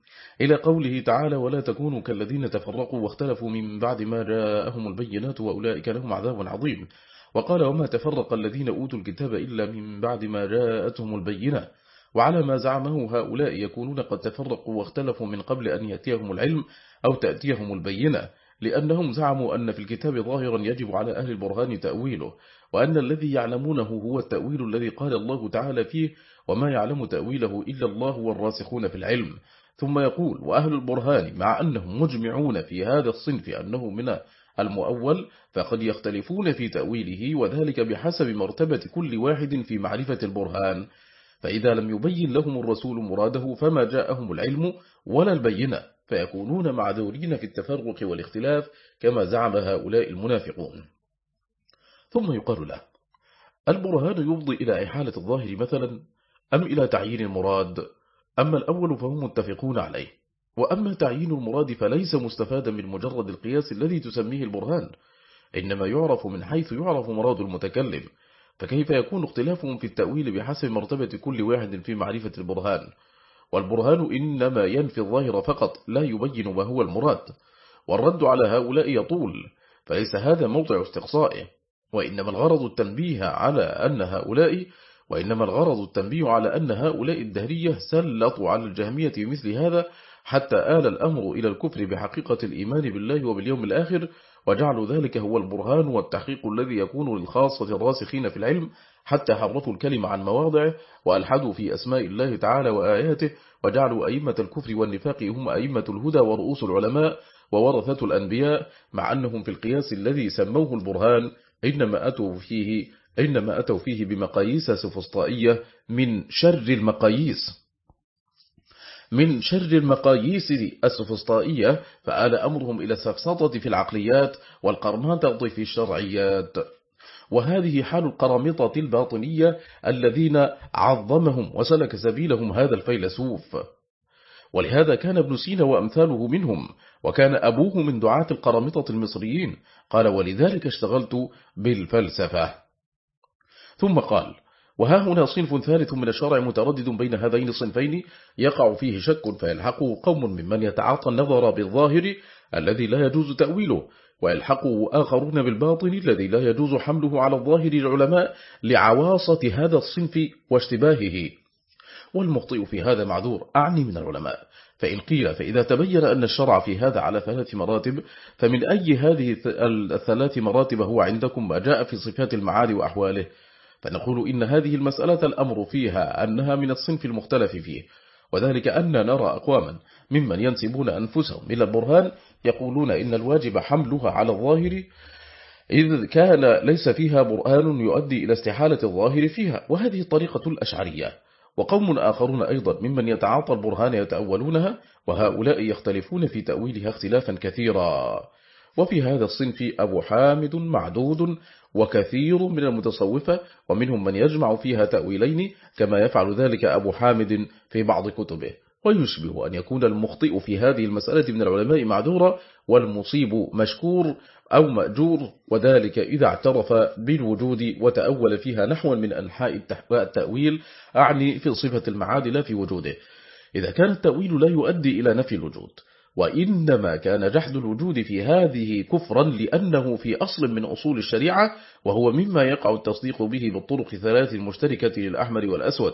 إلى قوله تعالى ولا تكونوا كالذين تفرقوا واختلفوا من بعد ما جاءهم البينات وأولئك لهم عذاب عظيم. وقال وما تفرق الذين أوتوا الكتاب إلا من بعد ما جاءتهم البينة. وعلى ما زعمه هؤلاء يكونون قد تفرقوا واختلفوا من قبل أن يأتيهم العلم أو تأتيهم البينة لأنهم زعموا أن في الكتاب ظاهرا يجب على أهل البرهان تأويله وأن الذي يعلمونه هو التأويل الذي قال الله تعالى فيه وما يعلم تأويله إلا الله والراسخون في العلم. ثم يقول وأهل البرهان مع أنهم مجمعون في هذا الصنف أنه من المؤول فقد يختلفون في تأويله وذلك بحسب مرتبة كل واحد في معرفة البرهان. فإذا لم يبين لهم الرسول مراده فما جاءهم العلم ولا البينة فيكونون معذورين في التفرق والاختلاف كما زعم هؤلاء المنافقون. ثم يقال له البرهان يفضي إلى إحالة الظاهر مثلا أم إلى تعيين المراد؟ أما الأول فهم متفقون عليه وأما تعيين المراد فليس مستفادا من مجرد القياس الذي تسميه البرهان إنما يعرف من حيث يعرف مراد المتكلم. فكيف يكون اختلافهم في التأويل بحسب مرتبة كل واحد في معرفة البرهان؟ والبرهان إنما ينفي الظاهر فقط لا يبين ما هو المراد. والرد على هؤلاء يطول فليس هذا موضع استقصائه. وإنما الغرض التنبيه على أن هؤلاء وإنما الغرض التنبيه على أن هؤلاء الدهرية سلطوا على الجهمية بمثل هذا حتى آل الأمر إلى الكفر بحقيقة الإيمان بالله وباليوم الآخر وجعلوا ذلك هو البرهان والتحقيق الذي يكون للخاصة الراسخين في العلم حتى حرفوا الكلمة عن مواضعه وألحدوا في أسماء الله تعالى وآياته وجعلوا أئمة الكفر والنفاق هم أئمة الهدى ورؤوس العلماء وورثة الأنبياء مع أنهم في القياس الذي سموه البرهان إنما أتوا فيه إنما أتوا فيه بمقاييس سفسطائية من شر المقاييس. من شر المقاييس السفسطائية فآل أمرهم إلى السفسطة في العقليات والقرمطة في الشرعيات. وهذه حال القرامطة الباطنية الذين عظمهم وسلك سبيلهم هذا الفيلسوف. ولهذا كان ابن سينا وأمثاله منهم وكان أبوه من دعاة القرامطة المصريين. قال ولذلك اشتغلت بالفلسفة. ثم قال وها هنا صنف ثالث من الشرع متردد بين هذين الصنفين يقع فيه شك فيلحقه قوم ممن يتعاطى النظر بالظاهر الذي لا يجوز تأويله ويلحقه آخرون بالباطن الذي لا يجوز حمله على الظاهر العلماء لعواصة هذا الصنف واشتباهه. والمخطئ في هذا معذور أعني من العلماء فإن قيل فإذا تبين أن الشرع في هذا على ثلاث مراتب فمن أي هذه الثلاث مراتب هو عندكم ما جاء في صفات المعاد وأحواله؟ فنقول إن هذه المسألة الأمر فيها أنها من الصنف المختلف فيه وذلك أن نرى أقواما ممن ينسبون أنفسهم إلى البرهان يقولون إن الواجب حملها على الظاهر إذ كان ليس فيها برهان يؤدي إلى استحالة الظاهر فيها وهذه طريقة الأشعرية. وقوم آخرون أيضا ممن يتعاطى البرهان يتأولونها وهؤلاء يختلفون في تأويلها اختلافا كثيرا. وفي هذا الصنف أبو حامد معدود وكثير من المتصوفة ومنهم من يجمع فيها تأويلين كما يفعل ذلك أبو حامد في بعض كتبه. ويشبه أن يكون المخطئ في هذه المسألة من العلماء معذورا والمصيب مشكور أو مأجور وذلك إذا اعترف بالوجود وتأول فيها نحو من أنحاء التأويل أعني في صفة المعاد لا في وجوده. إذا كان التأويل لا يؤدي إلى نفي الوجود. وإنما كان جحد الوجود في هذه كفرا لأنه في أصل من أصول الشريعة وهو مما يقع التصديق به بالطرق ثلاث المشتركة للأحمر والأسود.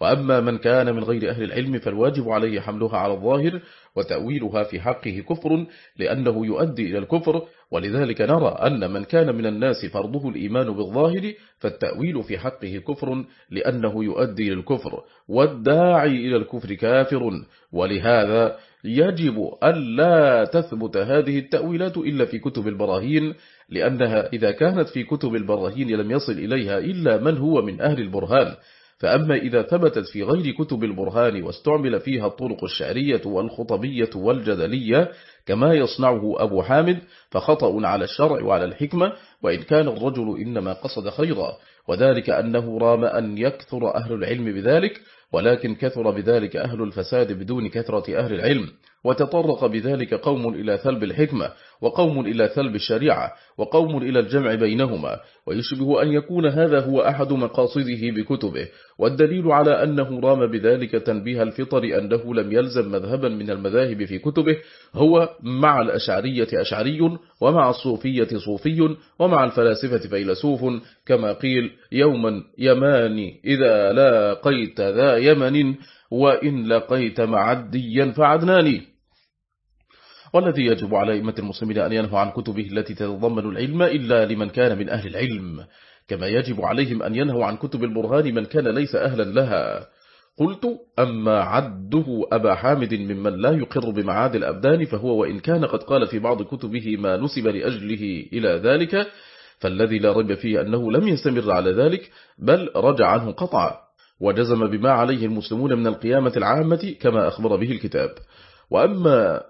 وأما من كان من غير أهل العلم فالواجب عليه حملها على الظاهر وتأويلها في حقه كفر لأنه يؤدي إلى الكفر. ولذلك نرى أن من كان من الناس فرضه الإيمان بالظاهر فالتأويل في حقه كفر لأنه يؤدي إلى الكفر. والداعي إلى الكفر كافر. ولهذا يجب أن لا تثبت هذه التأويلات إلا في كتب البراهين لأنها إذا كانت في كتب البراهين لم يصل إليها إلا من هو من أهل البرهان. فأما إذا ثبتت في غير كتب البرهان واستعمل فيها الطرق الشعرية والخطبية والجدلية كما يصنعه أبو حامد فخطأ على الشرع وعلى الحكمة وإن كان الرجل إنما قصد خيرا وذلك أنه رام أن يكثر أهل العلم بذلك ولكن كثر بذلك أهل الفساد بدون كثرة أهل العلم وتطرق بذلك قوم إلى ثلب الحكمة وقوم إلى ثلب الشريعة وقوم إلى الجمع بينهما ويشبه أن يكون هذا هو أحد مقاصده بكتبه والدليل على أنه رام بذلك تنبيه الفطر أنه لم يلزم مذهبا من المذاهب في كتبه هو مع الأشعرية أشعري ومع الصوفية صوفي ومع الفلاسفة فيلسوف كما قيل يوما يماني إذا لاقيت ذا يمن وإن لقيت معديا فعدناني. والذي يجب على أئمة المسلمين أن ينهوا عن كتبه التي تتضمن العلم إلا لمن كان من أهل العلم كما يجب عليهم أن ينهوا عن كتب البرهان من كان ليس أهلا لها. قلت أما عده أبا حامد ممن لا يقر بمعاد الأبدان فهو وإن كان قد قال في بعض كتبه ما نسب لأجله إلى ذلك فالذي لا ريب فيه أنه لم يستمر على ذلك بل رجع عنه قطعا وجزم بما عليه المسلمون من القيامة العامة كما أخبر به الكتاب. وأما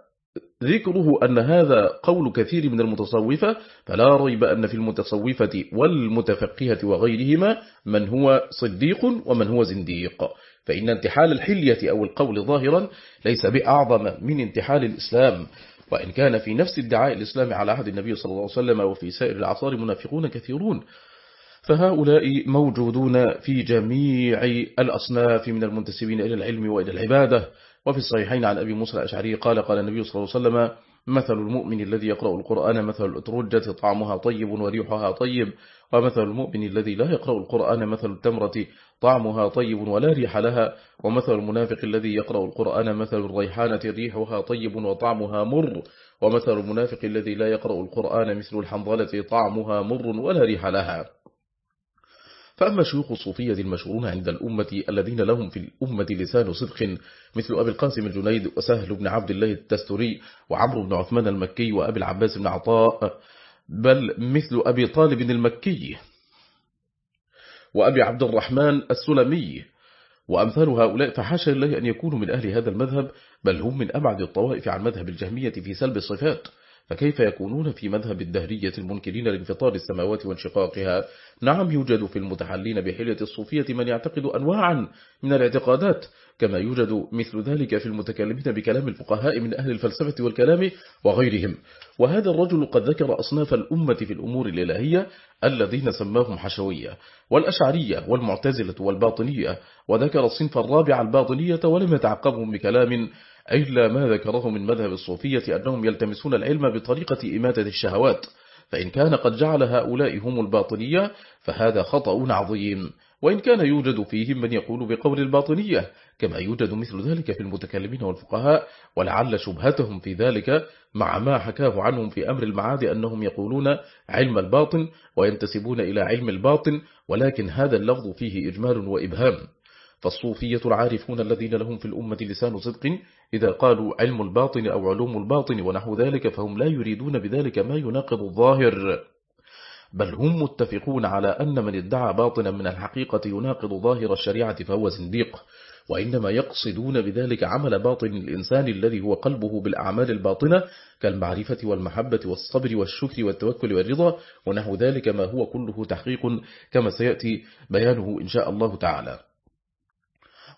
ذكره أن هذا قول كثير من المتصوفة فلا ريب أن في المتصوفة والمتفقهة وغيرهما من هو صديق ومن هو زنديق. فإن انتحال الحلية أو القول ظاهرا ليس بأعظم من انتحال الإسلام. وإن كان في نفس ادعاء الإسلام على عهد النبي صلى الله عليه وسلم وفي سائر العصار منافقون كثيرون. فهؤلاء موجودون في جميع الأصناف من المنتسبين إلى العلم وإلى العبادة. وفي الصحيحين عن أبي موسى الأشعري قال قال النبي صلى الله عليه وسلم مثل المؤمن الذي يقرأ القرآن مثل الأترجة طعمها طيب وريحها طيب ومثل المؤمن الذي لا يقرأ القرآن مثل التمرة طعمها طيب ولا ريح لها ومثل المنافق الذي يقرأ القرآن مثل الريحانة ريحها طيب وطعمها مر ومثل المنافق الذي لا يقرأ القرآن مثل الحنظلة طعمها مر ولا ريح لها. فأما شيوخ الصوفية المشهورون عند الأمة الذين لهم في الأمة لسان صدق مثل أبي القاسم الجنيد وسهل بن عبد الله التستري وعمرو بن عثمان المكي وأبي العباس بن عطاء بل مثل أبي طالب المكي وأبي عبد الرحمن السلمي. وأمثال هؤلاء فحاشا الله أن يكونوا من أهل هذا المذهب بل هم من أبعد الطوائف عن مذهب الجهمية في سلب الصفات. فكيف يكونون في مذهب الدهرية المنكرين لانفطار السماوات وانشقاقها؟ نعم يوجد في المتحلين بحلية الصوفية من يعتقد أنواعا من الاعتقادات كما يوجد مثل ذلك في المتكلمين بكلام الفقهاء من أهل الفلسفة والكلام وغيرهم. وهذا الرجل قد ذكر أصناف الأمة في الأمور الإلهية الذين سماهم حشوية والأشعرية والمعتزلة والباطنية وذكر الصنف الرابع الباطنية ولم يتعقبهم بكلام إلا ما ذكره من مذهب الصوفية أنهم يلتمسون العلم بطريقة إماتة الشهوات فإن كان قد جعل هؤلاء هم الباطنية فهذا خطأ عظيم. وإن كان يوجد فيهم من يقول بقول الباطنية كما يوجد مثل ذلك في المتكلمين والفقهاء ولعل شبهتهم في ذلك مع ما حكاه عنهم في أمر المعاد أنهم يقولون علم الباطن وينتسبون إلى علم الباطن ولكن هذا اللفظ فيه إجمال وإبهام. فالصوفية العارفون الذين لهم في الأمة لسان صدق إذا قالوا علم الباطن أو علوم الباطن ونحو ذلك فهم لا يريدون بذلك ما يناقض الظاهر. بل هم متفقون على أن من ادعى باطنا من الحقيقة يناقض ظاهر الشريعة فهو زنديق وإنما يقصدون بذلك عمل باطن الإنسان الذي هو قلبه بالأعمال الباطنة كالمعرفة والمحبة والصبر والشكر والتوكل والرضا ونحو ذلك ما هو كله تحقيق كما سيأتي بيانه إن شاء الله تعالى.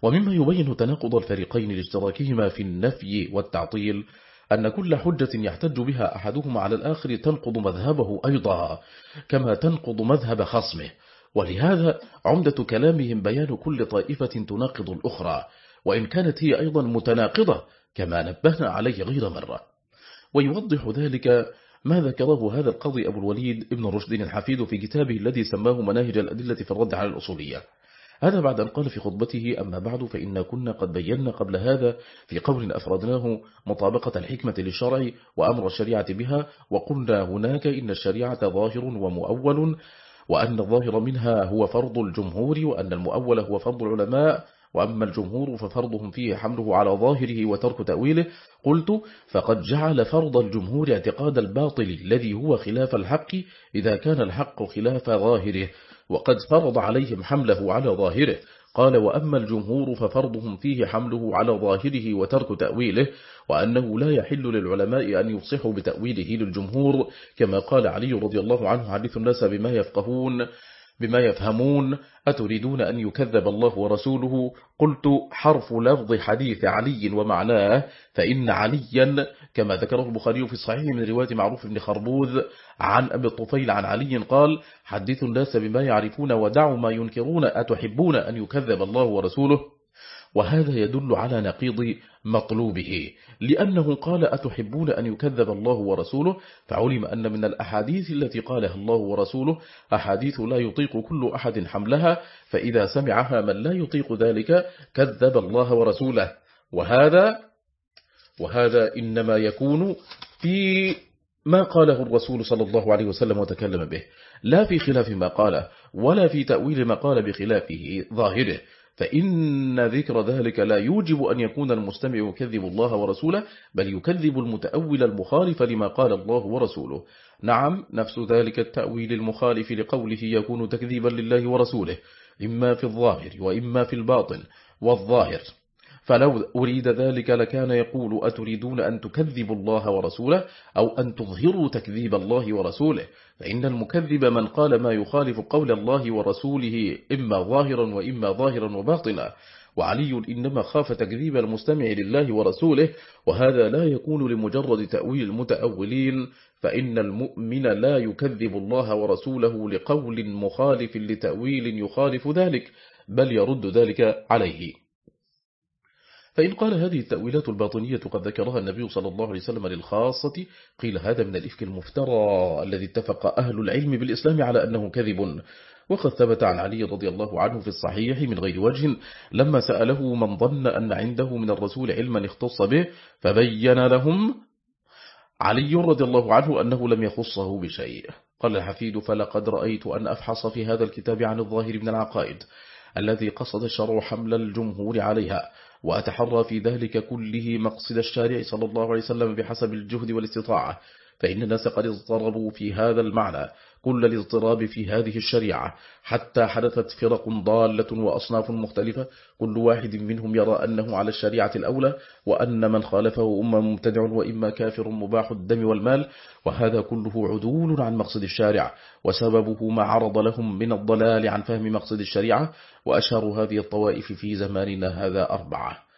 ومما يبين تناقض الفريقين لاشتراكهما في النفي والتعطيل أن كل حجة يحتج بها أحدهما على الآخر تنقض مذهبه أيضا كما تنقض مذهب خصمه. ولهذا عمدة كلامهم بيان كل طائفة تناقض الأخرى وإن كانت هي أيضا متناقضة كما نبهنا عليه غير مرة. ويوضح ذلك ما ذكره هذا القاضي أبو الوليد ابن رشد الحفيد في كتابه الذي سماه مناهج الأدلة في الرد على الأصولية. هذا بعد أن قال في خطبته أما بعد فإن كنا قد بينا قبل هذا في قول أفردناه مطابقة الحكمة للشرع وأمر الشريعة بها وقلنا هناك إن الشريعة ظاهر ومؤول وأن الظاهر منها هو فرض الجمهور وأن المؤول هو فرض العلماء وأما الجمهور ففرضهم فيه حمله على ظاهره وترك تأويله. قلت فقد جعل فرض الجمهور اعتقاد الباطل الذي هو خلاف الحق إذا كان الحق خلاف ظاهره. وقد فرض عليهم حمله على ظاهره. قال وأما الجمهور ففرضهم فيه حمله على ظاهره وترك تأويله وأنه لا يحل للعلماء أن يفصحوا بتأويله للجمهور. كما قال علي رضي الله عنه حديث الناس بما يفقهون. بما يفهمون أتريدون أن يكذب الله ورسوله؟ قلت حرف لفظ حديث علي ومعناه فإن عليا كما ذكره البخاري في الصحيح من رواية معروف بن خربوذ عن أبي الطفيل عن علي قال حدثوا الناس بما يعرفون ودعوا ما ينكرون أتحبون أن يكذب الله ورسوله؟ وهذا يدل على نقيض مطلوبه لأنه قال أتحبون أن يكذب الله ورسوله؟ فعلم أن من الأحاديث التي قالها الله ورسوله أحاديث لا يطيق كل أحد حملها فإذا سمعها من لا يطيق ذلك كذب الله ورسوله. وهذا وهذا إنما يكون في ما قاله الرسول صلى الله عليه وسلم وتكلم به لا في خلاف ما قاله ولا في تأويل ما قال بخلافه ظاهره. فإن ذكر ذلك لا يوجب أن يكون المستمع يكذب الله ورسوله بل يكذب المتأول المخالف لما قال الله ورسوله. نعم نفس ذلك التأويل المخالف لقوله يكون تكذيبا لله ورسوله إما في الظاهر وإما في الباطن والظاهر. فلو أريد ذلك لكان يقول أتريدون أن تكذبوا الله ورسوله أو أن تظهروا تكذيب الله ورسوله فإن المكذب من قال ما يخالف قول الله ورسوله إما ظاهرا وإما ظاهرا وباطنا وعلي إنما خاف تكذيب المستمع لله ورسوله وهذا لا يكون لمجرد تأويل المتأولين فإن المؤمن لا يكذب الله ورسوله لقول مخالف لتأويل يخالف ذلك بل يرد ذلك عليه فإن قال هذه التأويلات الباطنية قد ذكرها النبي صلى الله عليه وسلم للخاصة قيل هذا من الإفك المفترى الذي اتفق أهل العلم بالإسلام على أنه كذب. وقد ثبت عن علي رضي الله عنه في الصحيح من غير وجه لما سأله من ظن أن عنده من الرسول علما اختص به فبين لهم علي رضي الله عنه أنه لم يخصه بشيء. قال الحفيد فلقد رأيت أن أفحص في هذا الكتاب عن الظاهر من العقائد الذي قصد الشرع حمل الجمهور عليها وأتحرى في ذلك كله مقصد الشارع صلى الله عليه وسلم بحسب الجهد والاستطاعة فإن الناس قد اضطربوا في هذا المعنى. كل الاضطراب في هذه الشريعة حتى حدثت فرق ضالة وأصناف مختلفة كل واحد منهم يرى أنه على الشريعة الأولى وأن من خالفه أما مبتدع وإما كافر مباح الدم والمال وهذا كله عدول عن مقصد الشارع وسببه ما عرض لهم من الضلال عن فهم مقصد الشريعة وأشهر هذه الطوائف في زماننا هذا أربعة.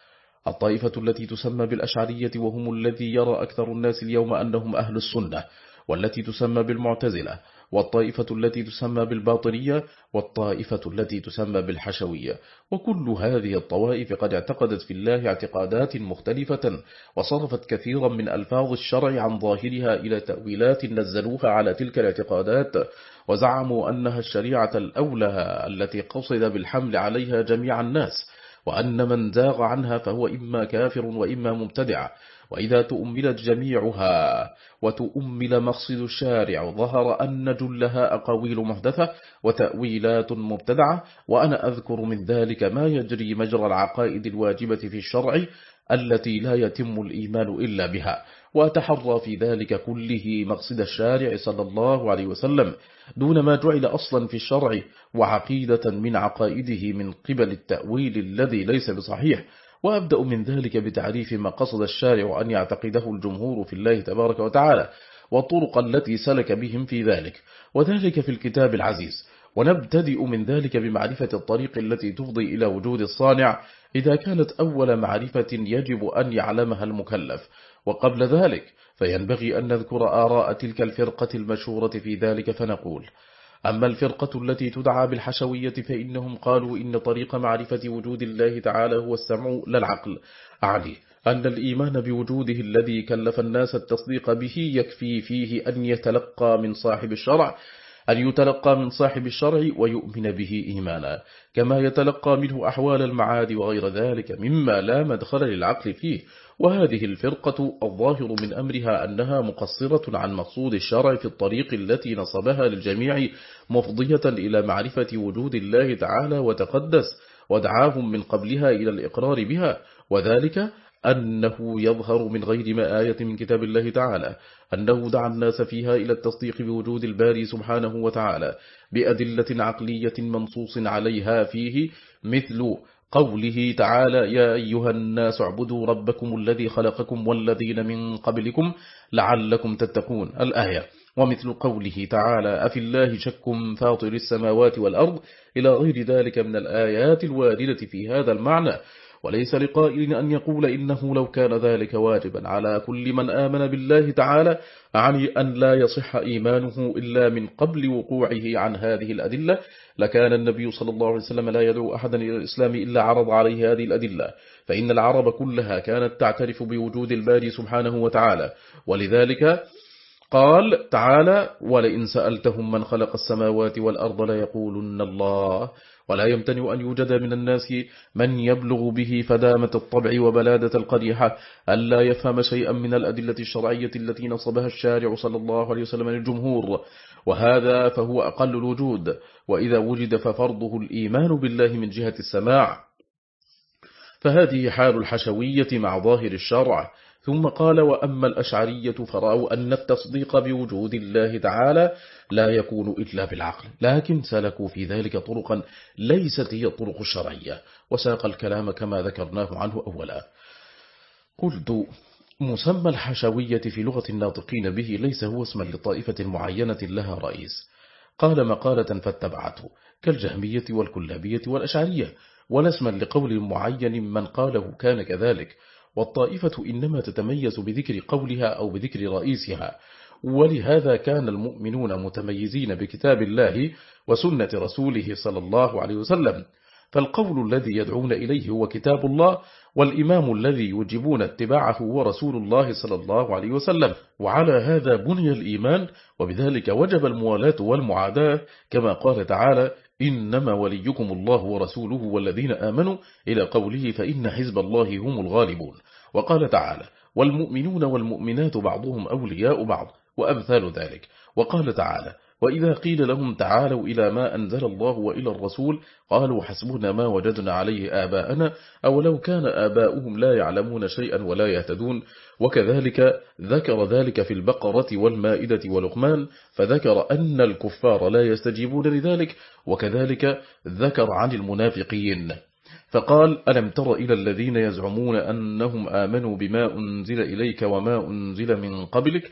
الطائفة التي تسمى بالأشعرية وهم الذي يرى أكثر الناس اليوم أنهم أهل السنة والتي تسمى بالمعتزلة والطائفة التي تسمى بالباطنية والطائفة التي تسمى بالحشوية. وكل هذه الطوائف قد اعتقدت في الله اعتقادات مختلفة وصرفت كثيرا من ألفاظ الشرع عن ظاهرها إلى تأويلات نزلوها على تلك الاعتقادات. وزعموا أنها الشريعة الأولى التي قصد بالحمل عليها جميع الناس وأن من زاغ عنها فهو إما كافر وإما مبتدع. وإذا تؤملت جميعها وتؤمل مقصد الشارع ظهر أن جلها أقاويل محدثة وتأويلات مبتدعة وأنا أذكر من ذلك ما يجري مجرى العقائد الواجبة في الشرع التي لا يتم الإيمان إلا بها. وأتحرى في ذلك كله مقصد الشارع صلى الله عليه وسلم دون ما جعل أصلا في الشرع وعقيدة من عقائده من قبل التأويل الذي ليس بصحيح. وأبدأ من ذلك بتعريف ما قصد الشارع أن يعتقده الجمهور في الله تبارك وتعالى والطرق التي سلك بهم في ذلك وذلك في الكتاب العزيز. ونبتدئ من ذلك بمعرفة الطريق التي تفضي إلى وجود الصانع إذا كانت أول معرفة يجب أن يعلمها المكلف. وقبل ذلك فينبغي أن نذكر آراء تلك الفرقة المشهورة في ذلك فنقول أما الفرقة التي تدعى بالحشوية فإنهم قالوا إن طريق معرفة وجود الله تعالى هو السمع للعقل أعني أن الإيمان بوجوده الذي كلف الناس التصديق به يكفي فيه أن يتلقى من صاحب الشرع أن يتلقى من صاحب الشرع ويؤمن به إيمانا. كما يتلقى منه أحوال المعاد وغير ذلك مما لا مدخل للعقل فيه. وهذه الفرقة الظاهر من أمرها أنها مقصرة عن مقصود الشرع في الطريق التي نصبها للجميع مفضية إلى معرفة وجود الله تعالى وتقدس ودعاهم من قبلها إلى الإقرار بها وذلك أنه يظهر من غير ما آية من كتاب الله تعالى أنه دعا الناس فيها إلى التصديق بوجود الباري سبحانه وتعالى بأدلة عقلية منصوص عليها فيه مثل قوله تعالى يا أيها الناس اعبدوا ربكم الذي خلقكم والذين من قبلكم لعلكم تتقون. الآية ومثل قوله تعالى أفي الله شك فاطر السماوات والأرض إلى غير ذلك من الآيات الواردة في هذا المعنى. وليس لقائل أن يقول إنه لو كان ذلك واجبا. على كل من آمن بالله تعالى عني أن لا يصح إيمانه إلا من قبل وقوعه عن هذه الأدلة. لكان النبي صلى الله عليه وسلم لا يدعو أحدا إلى الإسلام إلا عرض عليه هذه الأدلة. فإن العرب كلها كانت تعترف بوجود الباري سبحانه وتعالى. ولذلك قال تعالى ولئن سألتهم من خلق السماوات والأرض ليقولن الله ولا يمتنع أن يوجد من الناس من يبلغ به فدامة الطبع وبلادة القريحة ألا يفهم شيئا من الأدلة الشرعية التي نصبها الشارع صلى الله عليه وسلم للجمهور وهذا فهو أقل الوجود وإذا وجد ففرضه الإيمان بالله من جهة السماع. فهذه حال الحشوية مع ظاهر الشرع. ثم قال وأما الأشعرية فرأوا أن التصديق بوجود الله تعالى لا يكون إلا بالعقل لكن سلكوا في ذلك طرقا ليست هي الطرق الشرعية. وساق الكلام كما ذكرناه عنه أولا. قلت مسمى الحشوية في لغة الناطقين به ليس هو اسما لطائفة معينة لها رئيس. قال مقالة فاتبعته كالجهمية والكلابية والأشعرية ولا اسما لقول معين من قاله كان كذلك. والطائفة إنما تتميز بذكر قولها أو بذكر رئيسها. ولهذا كان المؤمنون متميزين بكتاب الله وسنة رسوله صلى الله عليه وسلم. فالقول الذي يدعون إليه هو كتاب الله والإمام الذي يجبون اتباعه هو رسول الله صلى الله عليه وسلم. وعلى هذا بني الإيمان وبذلك وجب الموالاة والمعاداة كما قال تعالى إنما وليكم الله ورسوله والذين آمنوا إلى قوله فإن حزب الله هم الغالبون. وقال تعالى والمؤمنون والمؤمنات بعضهم أولياء بعض وأمثال ذلك. وقال تعالى وإذا قيل لهم تعالوا إلى ما أنزل الله وإلى الرسول قالوا حسبنا ما وجدنا عليه آباءنا أو لو كان آباؤهم لا يعلمون شيئا ولا يهتدون وكذلك ذكر ذلك في البقرة والمائدة ولقمان فذكر أن الكفار لا يستجيبون لذلك وكذلك ذكر عن المنافقين فقال ألم تر إلى الذين يزعمون أنهم آمنوا بما أنزل إليك وما أنزل من قبلك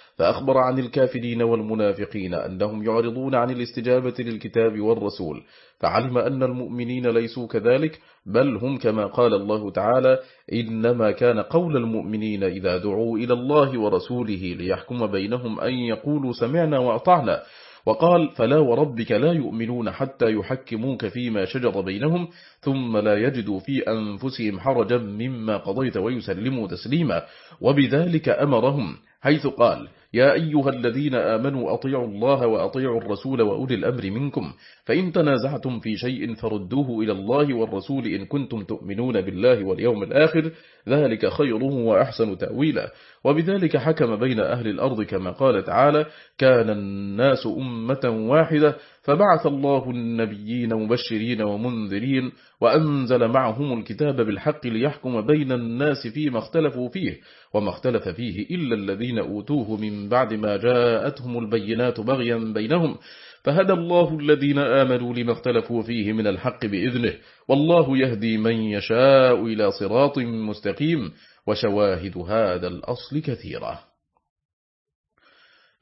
فأخبر عن الكافرين والمنافقين أنهم يعرضون عن الاستجابة للكتاب والرسول فعلم أن المؤمنين ليسوا كذلك بل هم كما قال الله تعالى إنما كان قول المؤمنين إذا دعوا إلى الله ورسوله ليحكم بينهم أن يقولوا سمعنا وأطعنا. وقال فلا وربك لا يؤمنون حتى يحكموك فيما شجر بينهم ثم لا يجدوا في أنفسهم حرجا مما قضيت ويسلموا تسليما. وبذلك أمرهم حيث قال يا أيها الذين آمنوا أطيعوا الله وأطيعوا الرسول وأولي الأمر منكم فإن تنازعتم في شيء فردوه إلى الله والرسول إن كنتم تؤمنون بالله واليوم الآخر ذلك خيره وأحسن تأويلا. وبذلك حكم بين أهل الأرض كما قال تعالى كان الناس أمة واحدة فبعث الله النبيين مبشرين ومنذرين وأنزل معهم الكتاب بالحق ليحكم بين الناس فيما اختلفوا فيه وما اختلف فيه إلا الذين أوتوه من بعد ما جاءتهم البينات بغيا بينهم فهدى الله الذين آمنوا لما اختلفوا فيه من الحق بإذنه والله يهدي من يشاء إلى صراط مستقيم وشواهد هذا الأصل كثيرة.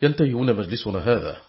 ينتهي مجلسنا هذا.